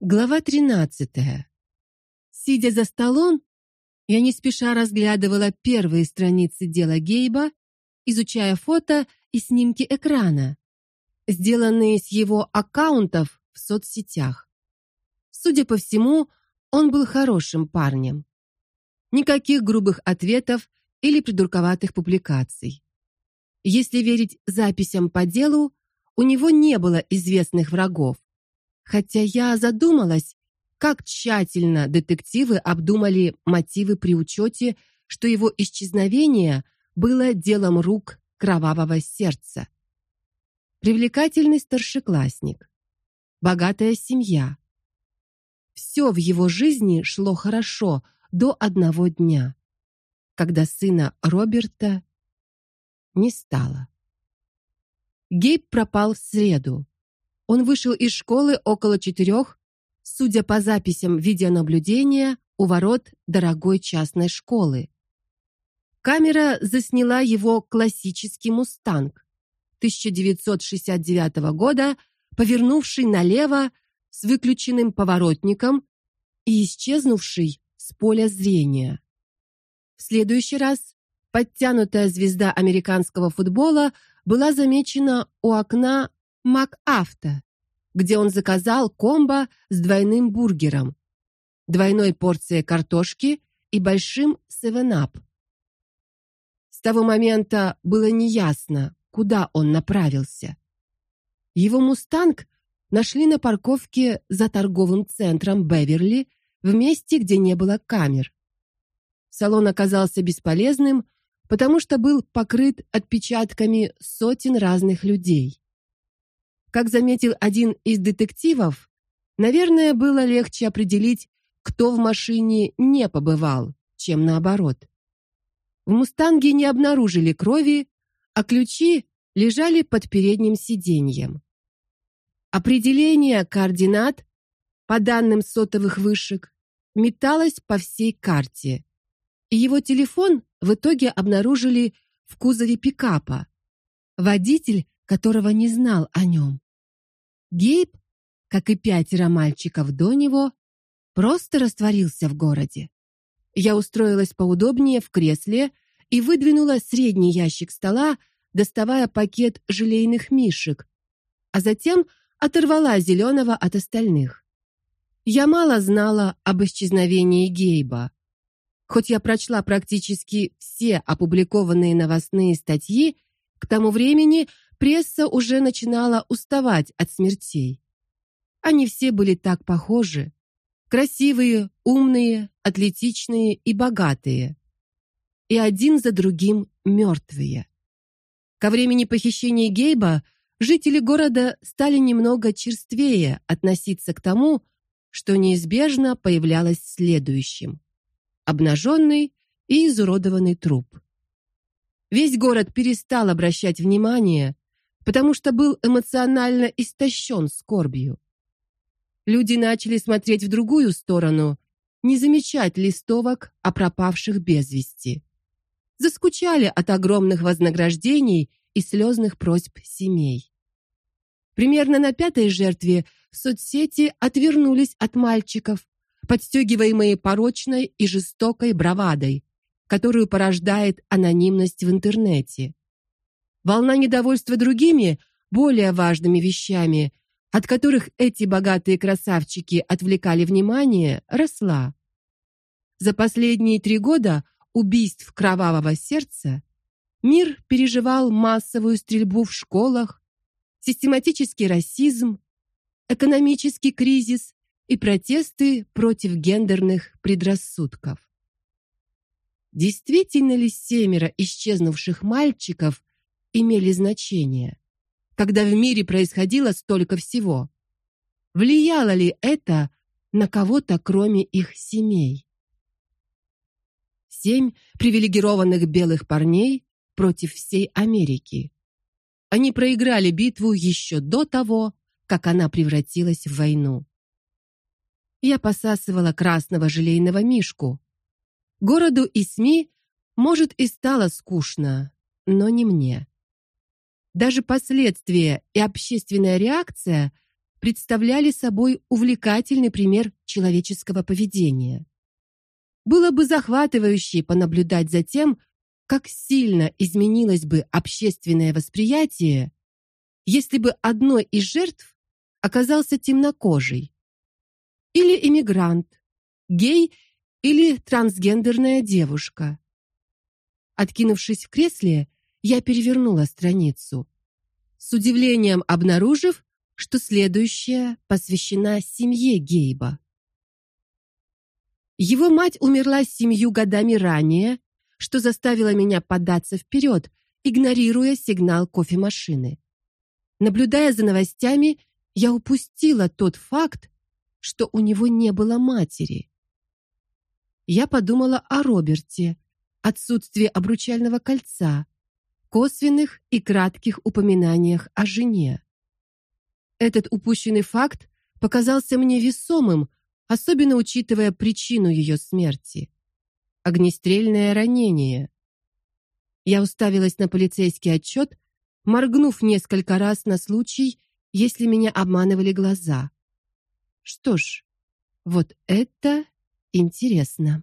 Глава 13. Сидя за столом, я не спеша разглядывала первые страницы дела Гейба, изучая фото и снимки экрана, сделанные с его аккаунтов в соцсетях. Судя по всему, он был хорошим парнем. Никаких грубых ответов или придурковатых публикаций. Если верить записям по делу, у него не было известных врагов хотя я задумалась, как тщательно детективы обдумали мотивы при учете, что его исчезновение было делом рук кровавого сердца. Привлекательный старшеклассник, богатая семья. Все в его жизни шло хорошо до одного дня, когда сына Роберта не стало. Гейб пропал в среду. Он вышел из школы около четырех, судя по записям видеонаблюдения у ворот дорогой частной школы. Камера засняла его классический Мустанг 1969 года, повернувший налево с выключенным поворотником и исчезнувший с поля зрения. В следующий раз подтянутая звезда американского футбола была замечена у окна МакАвто, где он заказал комбо с двойным бургером, двойной порцией картошки и большим 7-Up. С того момента было неясно, куда он направился. Его Мустанг нашли на парковке за торговым центром Беверли, в месте, где не было камер. Салон оказался бесполезным, потому что был покрыт отпечатками сотен разных людей. Как заметил один из детективов, наверное, было легче определить, кто в машине не побывал, чем наоборот. В Мустанге не обнаружили крови, а ключи лежали под передним сиденьем. Определение координат по данным сотовых вышек металось по всей карте. И его телефон в итоге обнаружили в кузове пикапа. Водитель которого не знал о нем. Гейб, как и пятеро мальчиков до него, просто растворился в городе. Я устроилась поудобнее в кресле и выдвинула средний ящик стола, доставая пакет желейных мишек, а затем оторвала зеленого от остальных. Я мало знала об исчезновении Гейба. Хоть я прочла практически все опубликованные новостные статьи, к тому времени пресса уже начинала уставать от смертей. Они все были так похожи: красивые, умные, атлетичные и богатые. И один за другим мертвые. Ко времени похищения Гейба жители города стали немного черствее относиться к тому, что неизбежно появлялось следующим: обнаженный и изуродованный труп. Весь город перестал обращать внимание потому что был эмоционально истощен скорбью. Люди начали смотреть в другую сторону, не замечать листовок о пропавших без вести. Заскучали от огромных вознаграждений и слезных просьб семей. Примерно на пятой жертве соцсети отвернулись от мальчиков, подстегиваемые порочной и жестокой бравадой, которую порождает анонимность в интернете. Волна недовольства другими, более важными вещами, от которых эти богатые красавчики отвлекали внимание, росла. За последние три года убийств кровавого сердца мир переживал массовую стрельбу в школах, систематический расизм, экономический кризис и протесты против гендерных предрассудков. Действительно ли семеро исчезнувших мальчиков имели значение, когда в мире происходило столько всего? Влияло ли это на кого-то, кроме их семей? Семь привилегированных белых парней против всей Америки. Они проиграли битву еще до того, как она превратилась в войну. Я посасывала красного желейного мишку. Городу и СМИ, может, и стало скучно, но не мне. Даже последствия и общественная реакция представляли собой увлекательный пример человеческого поведения. Было бы захватывающе понаблюдать за тем, как сильно изменилось бы общественное восприятие, если бы одной из жертв оказался темнокожий или иммигрант, гей или трансгендерная девушка. Откинувшись в кресле, я перевернула страницу, с удивлением обнаружив, что следующая посвящена семье Гейба. Его мать умерла семью годами ранее, что заставило меня податься вперед, игнорируя сигнал кофемашины. Наблюдая за новостями, я упустила тот факт, что у него не было матери. Я подумала о Роберте, отсутствии обручального кольца, косвенных и кратких упоминаниях о жене. Этот упущенный факт показался мне весомым, особенно учитывая причину ее смерти огнестрельное ранение. Я уставилась на полицейский отчет, моргнув несколько раз на случай, если меня обманывали глаза. Что ж, вот это интересно.